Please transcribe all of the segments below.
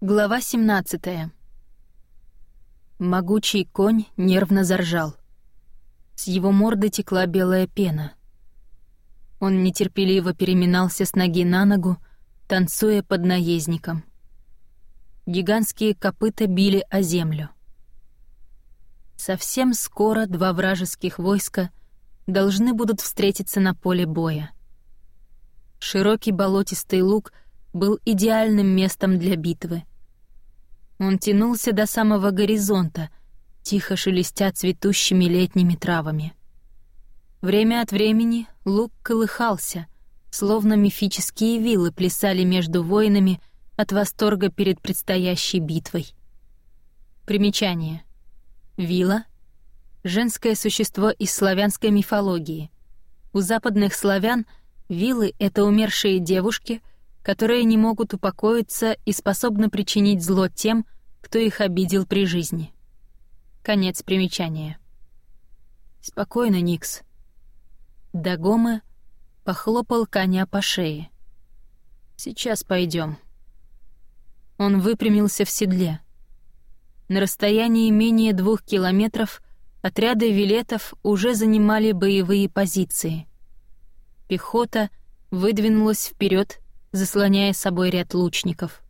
Глава 17 Могучий конь нервно заржал. С его морды текла белая пена. Он нетерпеливо переминался с ноги на ногу, танцуя под наездником. Гигантские копыта били о землю. Совсем скоро два вражеских войска должны будут встретиться на поле боя. Широкий болотистый луг был идеальным местом для битвы. Он тянулся до самого горизонта, тихо шелестя цветущими летними травами. Время от времени луг колыхался, словно мифические вилы плясали между воинами от восторга перед предстоящей битвой. Примечание. Вила — женское существо из славянской мифологии. У западных славян вилы — это умершие девушки — которые не могут упокоиться и способны причинить зло тем, кто их обидел при жизни. Конец примечания. «Спокойно, Никс». Дагома похлопал коня по шее. «Сейчас пойдем. Он выпрямился в седле. На расстоянии менее двух километров отряды вилетов уже занимали боевые позиции. Пехота выдвинулась вперед заслоняя собой ряд лучников.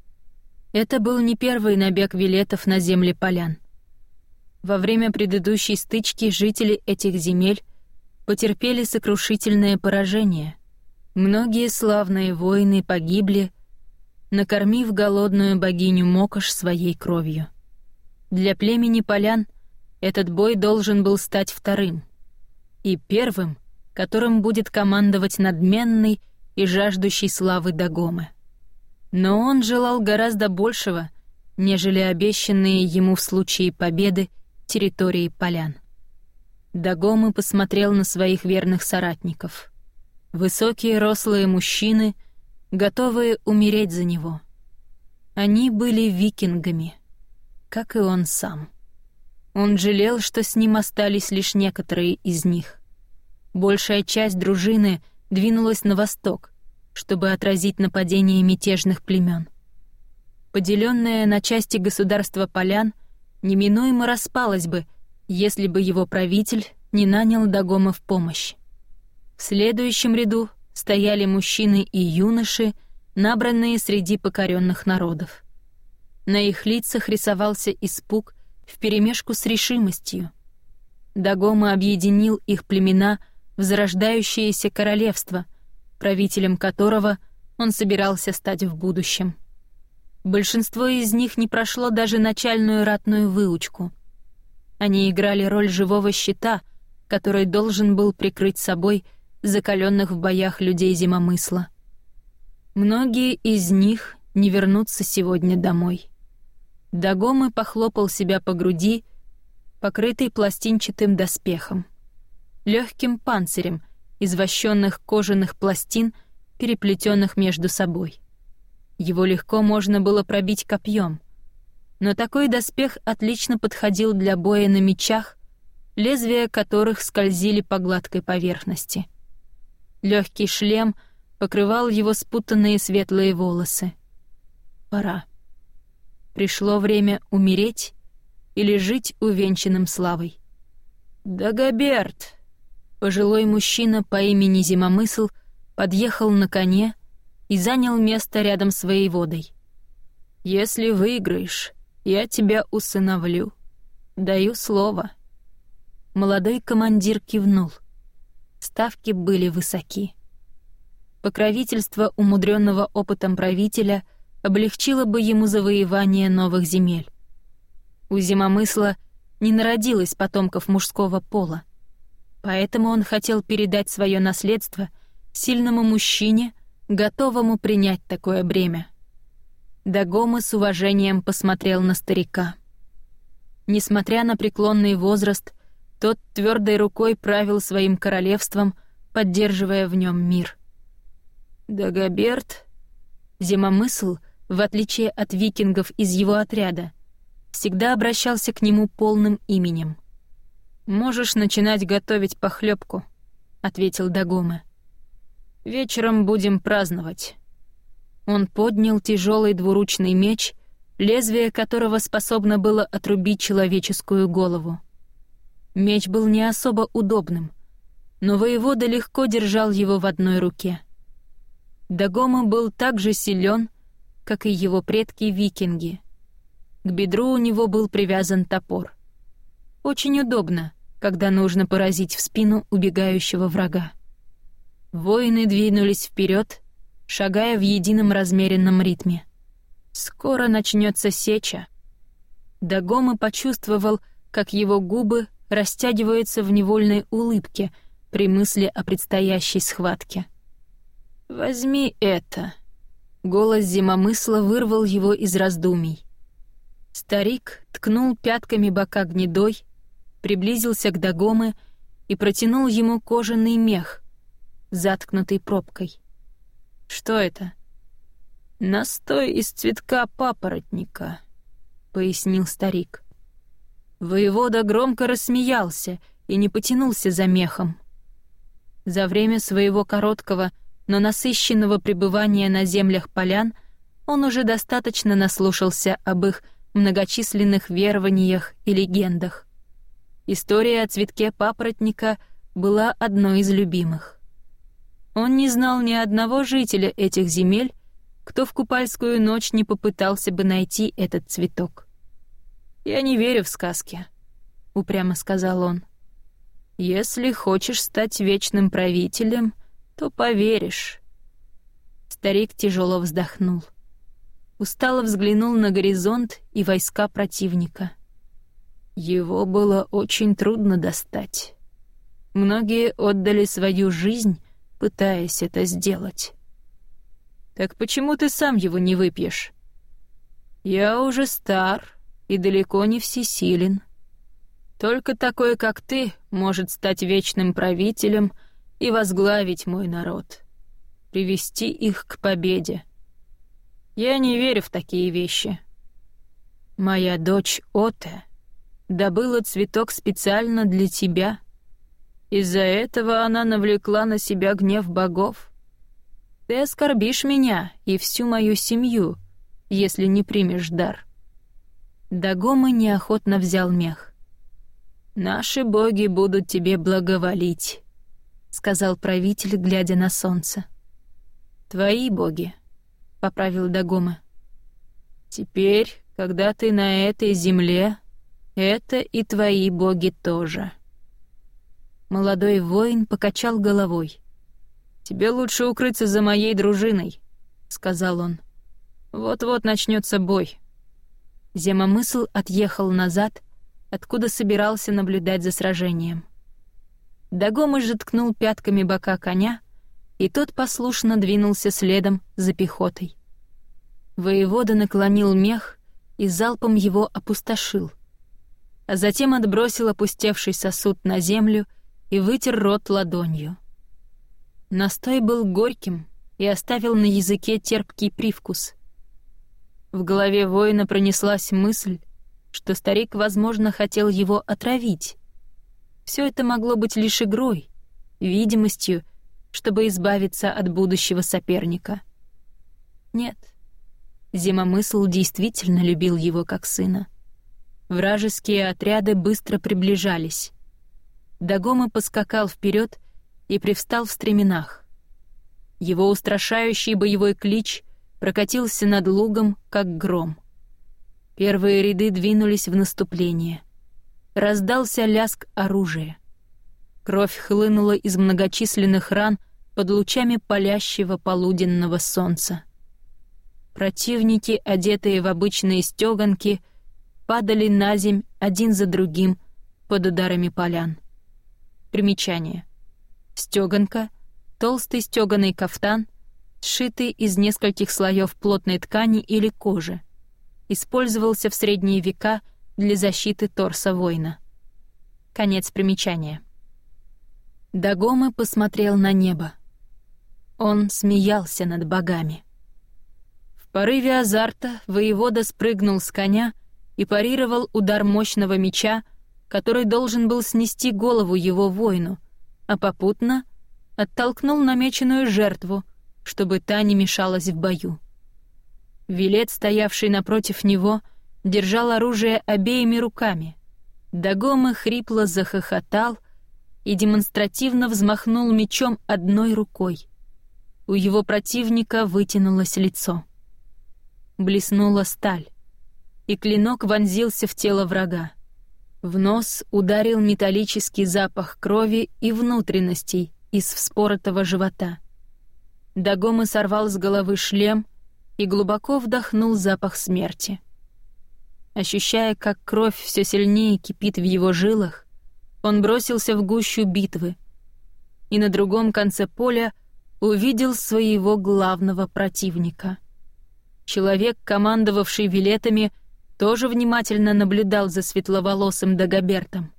Это был не первый набег вилетов на земли полян. Во время предыдущей стычки жители этих земель потерпели сокрушительное поражение. Многие славные воины погибли, накормив голодную богиню Мокош своей кровью. Для племени полян этот бой должен был стать вторым. И первым, которым будет командовать надменный и жаждущий славы Дагомы. Но он желал гораздо большего, нежели обещанные ему в случае победы территории полян. Дагомы посмотрел на своих верных соратников. Высокие рослые мужчины, готовые умереть за него. Они были викингами, как и он сам. Он жалел, что с ним остались лишь некоторые из них. Большая часть дружины — двинулась на восток, чтобы отразить нападение мятежных племен. Поделенное на части государство полян неминуемо распалось бы, если бы его правитель не нанял Дагома в помощь. В следующем ряду стояли мужчины и юноши, набранные среди покоренных народов. На их лицах рисовался испуг вперемешку с решимостью. Дагома объединил их племена — в зарождающееся королевство, правителем которого он собирался стать в будущем. Большинство из них не прошло даже начальную ратную выучку. Они играли роль живого щита, который должен был прикрыть собой закаленных в боях людей зимомысла. Многие из них не вернутся сегодня домой. Дагомы похлопал себя по груди, покрытый пластинчатым доспехом легким панцирем из вощенных кожаных пластин, переплетенных между собой. Его легко можно было пробить копьем, но такой доспех отлично подходил для боя на мечах, лезвия которых скользили по гладкой поверхности. Легкий шлем покрывал его спутанные светлые волосы. Пора. Пришло время умереть или жить увенчанным славой. «Дагоберт!» Пожилой мужчина по имени Зимомысл подъехал на коне и занял место рядом с воеводой. «Если выиграешь, я тебя усыновлю. Даю слово». Молодой командир кивнул. Ставки были высоки. Покровительство умудренного опытом правителя облегчило бы ему завоевание новых земель. У Зимомысла не народилось потомков мужского пола. Поэтому он хотел передать свое наследство сильному мужчине, готовому принять такое бремя. Дагома с уважением посмотрел на старика. Несмотря на преклонный возраст, тот твердой рукой правил своим королевством, поддерживая в нем мир. Дагоберт, Зимомысл, в отличие от викингов из его отряда, всегда обращался к нему полным именем — «Можешь начинать готовить похлебку», — ответил Дагома. «Вечером будем праздновать». Он поднял тяжелый двуручный меч, лезвие которого способно было отрубить человеческую голову. Меч был не особо удобным, но воевода легко держал его в одной руке. Дагома был так же силен, как и его предки-викинги. К бедру у него был привязан топор. Очень удобно, когда нужно поразить в спину убегающего врага. Воины двинулись вперед, шагая в едином размеренном ритме. Скоро начнется сеча. Дагома почувствовал, как его губы растягиваются в невольной улыбке при мысли о предстоящей схватке. «Возьми это!» Голос зимомысла вырвал его из раздумий. Старик ткнул пятками бока гнедой, приблизился к Дагоме и протянул ему кожаный мех, заткнутый пробкой. «Что это?» «Настой из цветка папоротника», — пояснил старик. Воевода громко рассмеялся и не потянулся за мехом. За время своего короткого, но насыщенного пребывания на землях полян он уже достаточно наслушался об их многочисленных верованиях и легендах. История о цветке папоротника была одной из любимых. Он не знал ни одного жителя этих земель, кто в купальскую ночь не попытался бы найти этот цветок. «Я не верю в сказки», — упрямо сказал он. «Если хочешь стать вечным правителем, то поверишь». Старик тяжело вздохнул. Устало взглянул на горизонт и войска противника. Его было очень трудно достать. Многие отдали свою жизнь, пытаясь это сделать. «Так почему ты сам его не выпьешь?» «Я уже стар и далеко не всесилен. Только такой, как ты, может стать вечным правителем и возглавить мой народ, привести их к победе. Я не верю в такие вещи. Моя дочь Оте добыла цветок специально для тебя. Из-за этого она навлекла на себя гнев богов. Ты оскорбишь меня и всю мою семью, если не примешь дар». Дагома неохотно взял мех. «Наши боги будут тебе благоволить», — сказал правитель, глядя на солнце. «Твои боги», — поправил Дагома. «Теперь, когда ты на этой земле, это и твои боги тоже». Молодой воин покачал головой. «Тебе лучше укрыться за моей дружиной», — сказал он. «Вот-вот начнется бой». Земомысл отъехал назад, откуда собирался наблюдать за сражением. Дагомыш же ткнул пятками бока коня, и тот послушно двинулся следом за пехотой. Воевода наклонил мех и залпом его опустошил а затем отбросил опустевший сосуд на землю и вытер рот ладонью. Настой был горьким и оставил на языке терпкий привкус. В голове воина пронеслась мысль, что старик, возможно, хотел его отравить. Все это могло быть лишь игрой, видимостью, чтобы избавиться от будущего соперника. Нет, Зимомысл действительно любил его как сына. Вражеские отряды быстро приближались. Дагома поскакал вперед и привстал в стременах. Его устрашающий боевой клич прокатился над лугом, как гром. Первые ряды двинулись в наступление. Раздался ляск оружия. Кровь хлынула из многочисленных ран под лучами палящего полуденного солнца. Противники, одетые в обычные стёганки, — падали на земь один за другим под ударами полян. Примечание. Стёганка — толстый стёганый кафтан, сшитый из нескольких слоев плотной ткани или кожи. Использовался в средние века для защиты торса воина. Конец примечания. Дагома посмотрел на небо. Он смеялся над богами. В порыве азарта воевода спрыгнул с коня — и парировал удар мощного меча, который должен был снести голову его воину, а попутно оттолкнул намеченную жертву, чтобы та не мешалась в бою. Вилет, стоявший напротив него, держал оружие обеими руками. Дагома хрипло захохотал и демонстративно взмахнул мечом одной рукой. У его противника вытянулось лицо. Блеснула сталь, и клинок вонзился в тело врага. В нос ударил металлический запах крови и внутренностей из вспоротого живота. Дагома сорвал с головы шлем и глубоко вдохнул запах смерти. Ощущая, как кровь все сильнее кипит в его жилах, он бросился в гущу битвы и на другом конце поля увидел своего главного противника. Человек, командовавший вилетами, тоже внимательно наблюдал за светловолосым Дагобертом.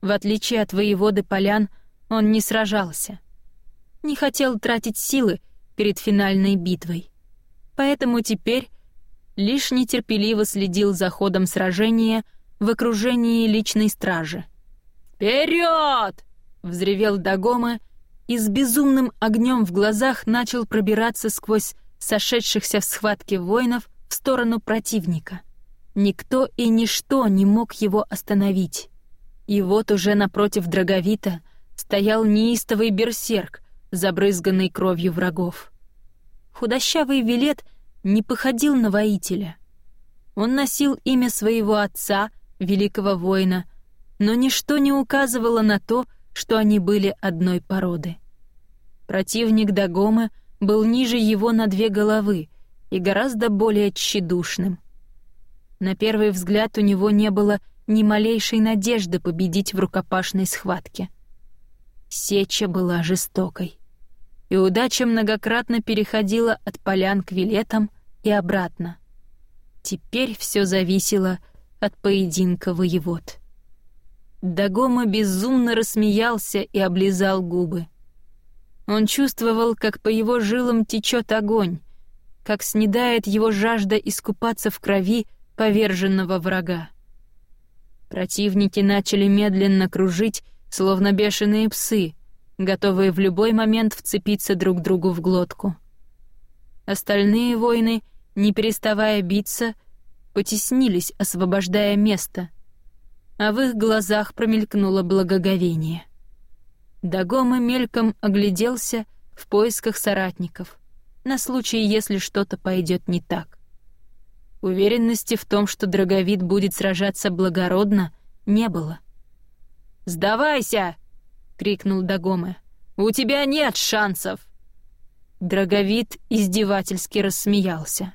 В отличие от воеводы полян, он не сражался. Не хотел тратить силы перед финальной битвой. Поэтому теперь лишь нетерпеливо следил за ходом сражения в окружении личной стражи. «Вперед!» — взревел Дагома и с безумным огнем в глазах начал пробираться сквозь сошедшихся в схватке воинов в сторону противника. Никто и ничто не мог его остановить. И вот уже напротив Драговита стоял неистовый берсерк, забрызганный кровью врагов. Худощавый Вилет не походил на воителя. Он носил имя своего отца, великого воина, но ничто не указывало на то, что они были одной породы. Противник Дагомы был ниже его на две головы и гораздо более тщедушным. На первый взгляд у него не было ни малейшей надежды победить в рукопашной схватке. Сеча была жестокой, и удача многократно переходила от полян к вилетам и обратно. Теперь все зависело от поединка воевод. Дагома безумно рассмеялся и облизал губы. Он чувствовал, как по его жилам течет огонь, как снедает его жажда искупаться в крови поверженного врага. Противники начали медленно кружить, словно бешеные псы, готовые в любой момент вцепиться друг другу в глотку. Остальные воины, не переставая биться, потеснились, освобождая место — а в их глазах промелькнуло благоговение. Дагома мельком огляделся в поисках соратников, на случай, если что-то пойдет не так. Уверенности в том, что Драговид будет сражаться благородно, не было. «Сдавайся!» — крикнул Дагома. «У тебя нет шансов!» Драговид издевательски рассмеялся.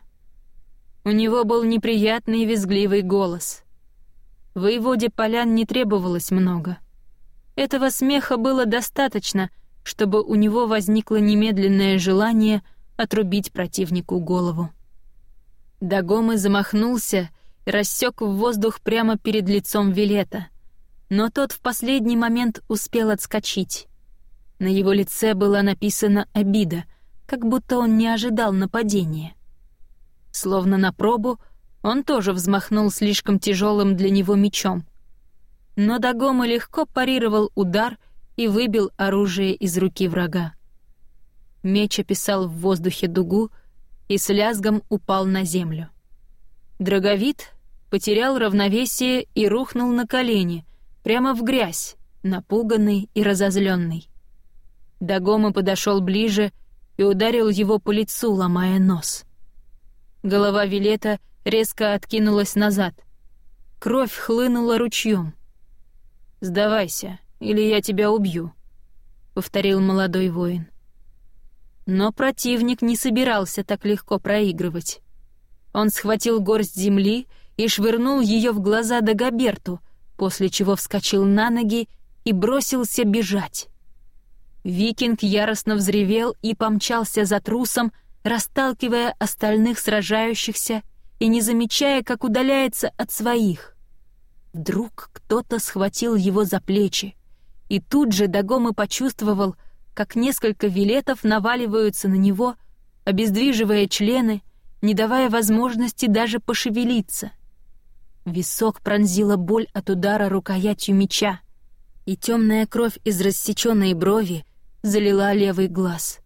У него был неприятный визгливый голос. Воеводе полян не требовалось много. Этого смеха было достаточно, чтобы у него возникло немедленное желание отрубить противнику голову. Дагомы замахнулся и рассек в воздух прямо перед лицом Вилета, но тот в последний момент успел отскочить. На его лице была написана обида, как будто он не ожидал нападения. Словно на пробу — он тоже взмахнул слишком тяжелым для него мечом. Но Дагома легко парировал удар и выбил оружие из руки врага. Меч описал в воздухе дугу и с лязгом упал на землю. Драговид потерял равновесие и рухнул на колени, прямо в грязь, напуганный и разозленный. Дагома подошел ближе и ударил его по лицу, ломая нос. Голова Вилета — резко откинулась назад. Кровь хлынула ручьем. «Сдавайся, или я тебя убью», — повторил молодой воин. Но противник не собирался так легко проигрывать. Он схватил горсть земли и швырнул ее в глаза Дагоберту, после чего вскочил на ноги и бросился бежать. Викинг яростно взревел и помчался за трусом, расталкивая остальных сражающихся и не замечая, как удаляется от своих. Вдруг кто-то схватил его за плечи, и тут же Дагомы почувствовал, как несколько вилетов наваливаются на него, обездвиживая члены, не давая возможности даже пошевелиться. Висок пронзила боль от удара рукоятью меча, и темная кровь из рассеченной брови залила левый глаз.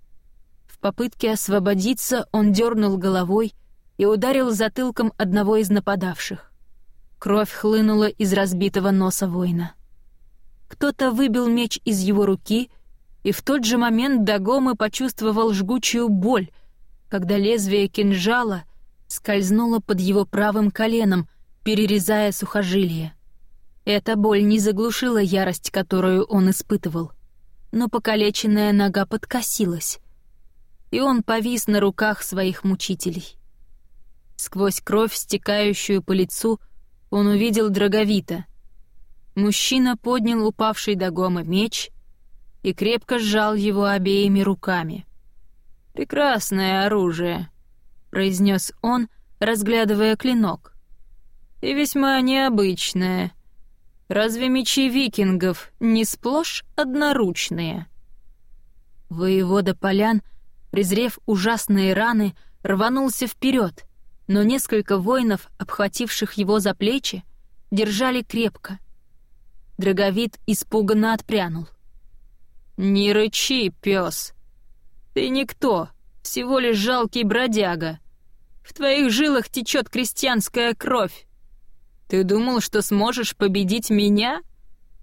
В попытке освободиться он дернул головой, и ударил затылком одного из нападавших. Кровь хлынула из разбитого носа воина. Кто-то выбил меч из его руки, и в тот же момент Дагомы почувствовал жгучую боль, когда лезвие кинжала скользнуло под его правым коленом, перерезая сухожилие. Эта боль не заглушила ярость, которую он испытывал, но покалеченная нога подкосилась, и он повис на руках своих мучителей. Сквозь кровь, стекающую по лицу, он увидел Драговита. Мужчина поднял упавший до гома меч и крепко сжал его обеими руками. «Прекрасное оружие», — произнес он, разглядывая клинок. «И весьма необычное. Разве мечи викингов не сплошь одноручные?» Воевода Полян, презрев ужасные раны, рванулся вперед, но несколько воинов, обхвативших его за плечи, держали крепко. Драговид испуганно отпрянул. «Не рычи, пес! Ты никто, всего лишь жалкий бродяга. В твоих жилах течет крестьянская кровь. Ты думал, что сможешь победить меня?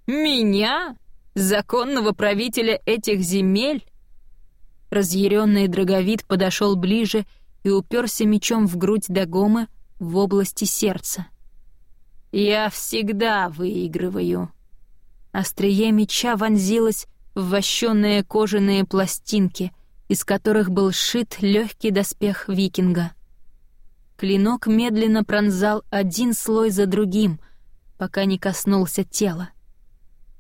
Меня? Законного правителя этих земель?» Разъяренный Драговид подошел ближе и уперся мечом в грудь Дагомы в области сердца. «Я всегда выигрываю». Острие меча вонзилось вощенные кожаные пластинки, из которых был сшит легкий доспех викинга. Клинок медленно пронзал один слой за другим, пока не коснулся тела.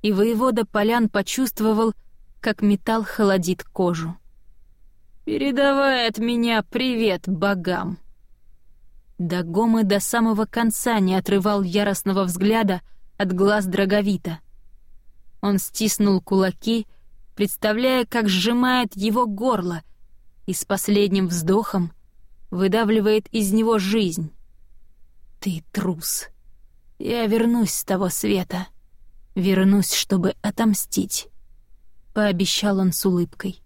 И воевода Полян почувствовал, как металл холодит кожу. «Передавай от меня привет богам!» Дагомы до самого конца не отрывал яростного взгляда от глаз Драговита. Он стиснул кулаки, представляя, как сжимает его горло, и с последним вздохом выдавливает из него жизнь. «Ты трус. Я вернусь с того света. Вернусь, чтобы отомстить», — пообещал он с улыбкой.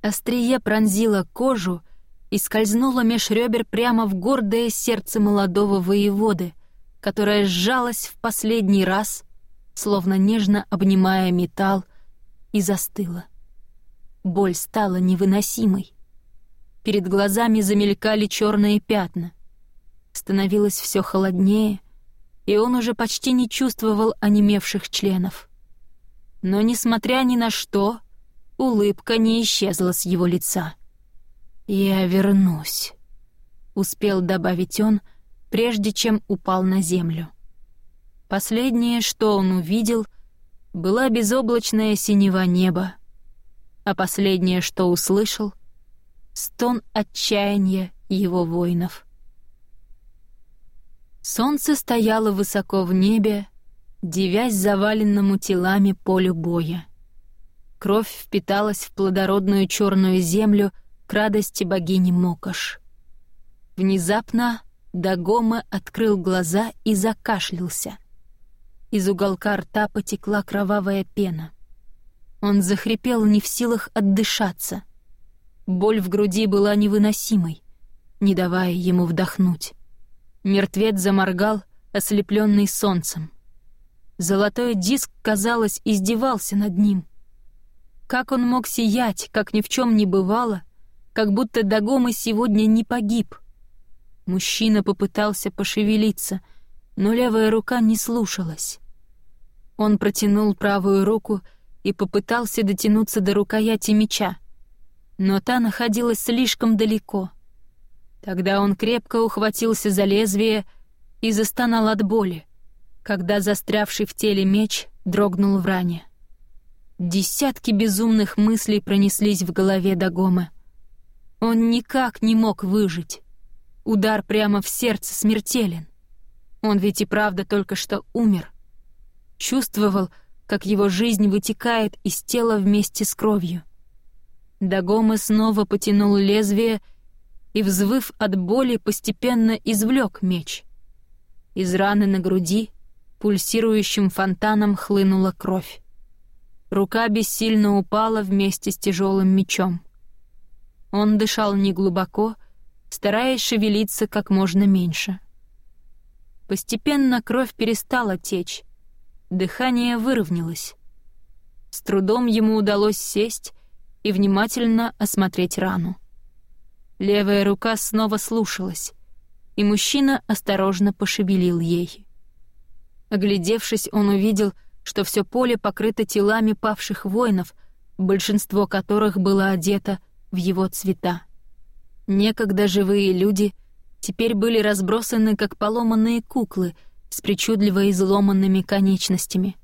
Острие пронзило кожу и скользнуло меж ребер прямо в гордое сердце молодого воеводы, которое сжалось в последний раз, словно нежно обнимая металл, и застыло. Боль стала невыносимой. Перед глазами замелькали черные пятна. Становилось все холоднее, и он уже почти не чувствовал онемевших членов. Но, несмотря ни на что, Улыбка не исчезла с его лица. «Я вернусь», — успел добавить он, прежде чем упал на землю. Последнее, что он увидел, была безоблачная синева неба, а последнее, что услышал — стон отчаяния его воинов. Солнце стояло высоко в небе, девясь заваленному телами полю боя. Кровь впиталась в плодородную черную землю к радости богини Мокош. Внезапно Дагома открыл глаза и закашлялся. Из уголка рта потекла кровавая пена. Он захрипел не в силах отдышаться. Боль в груди была невыносимой, не давая ему вдохнуть. Мертвец заморгал, ослепленный солнцем. Золотой диск, казалось, издевался над ним — как он мог сиять, как ни в чем не бывало, как будто Дагома сегодня не погиб? Мужчина попытался пошевелиться, но левая рука не слушалась. Он протянул правую руку и попытался дотянуться до рукояти меча, но та находилась слишком далеко. Тогда он крепко ухватился за лезвие и застонал от боли, когда застрявший в теле меч дрогнул в ране. Десятки безумных мыслей пронеслись в голове Дагома. Он никак не мог выжить. Удар прямо в сердце смертелен. Он ведь и правда только что умер. Чувствовал, как его жизнь вытекает из тела вместе с кровью. Дагома снова потянул лезвие и, взвыв от боли, постепенно извлек меч. Из раны на груди пульсирующим фонтаном хлынула кровь. Рука бессильно упала вместе с тяжелым мечом. Он дышал неглубоко стараясь шевелиться как можно меньше. Постепенно кровь перестала течь, дыхание выровнялось. С трудом ему удалось сесть и внимательно осмотреть рану. Левая рука снова слушалась, и мужчина осторожно пошевелил ей. Оглядевшись, он увидел, что все поле покрыто телами павших воинов, большинство которых было одето в его цвета. Некогда живые люди теперь были разбросаны, как поломанные куклы с причудливо изломанными конечностями.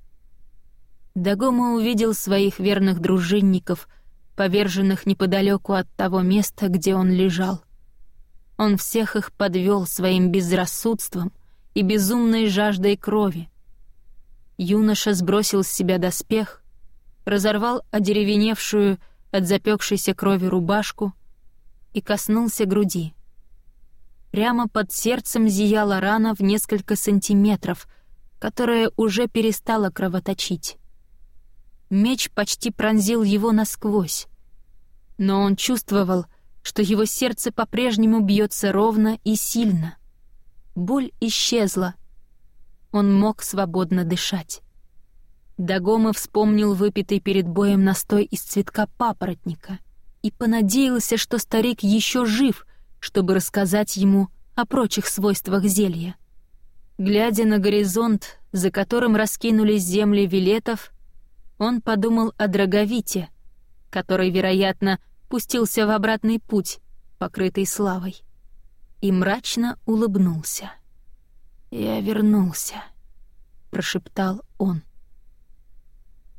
Дагома увидел своих верных дружинников, поверженных неподалеку от того места, где он лежал. Он всех их подвел своим безрассудством и безумной жаждой крови. Юноша сбросил с себя доспех, разорвал одеревеневшую от запекшейся крови рубашку — и коснулся груди. Прямо под сердцем зияла рана в несколько сантиметров, которая уже перестала кровоточить. Меч почти пронзил его насквозь, но он чувствовал, что его сердце по-прежнему бьется ровно и сильно. Боль исчезла. Он мог свободно дышать. Дагома вспомнил выпитый перед боем настой из цветка папоротника и понадеялся, что старик еще жив, чтобы рассказать ему о прочих свойствах зелья. Глядя на горизонт, за которым раскинулись земли вилетов, он подумал о Драговите, который, вероятно, пустился в обратный путь, покрытый славой, и мрачно улыбнулся. «Я вернулся», — прошептал он.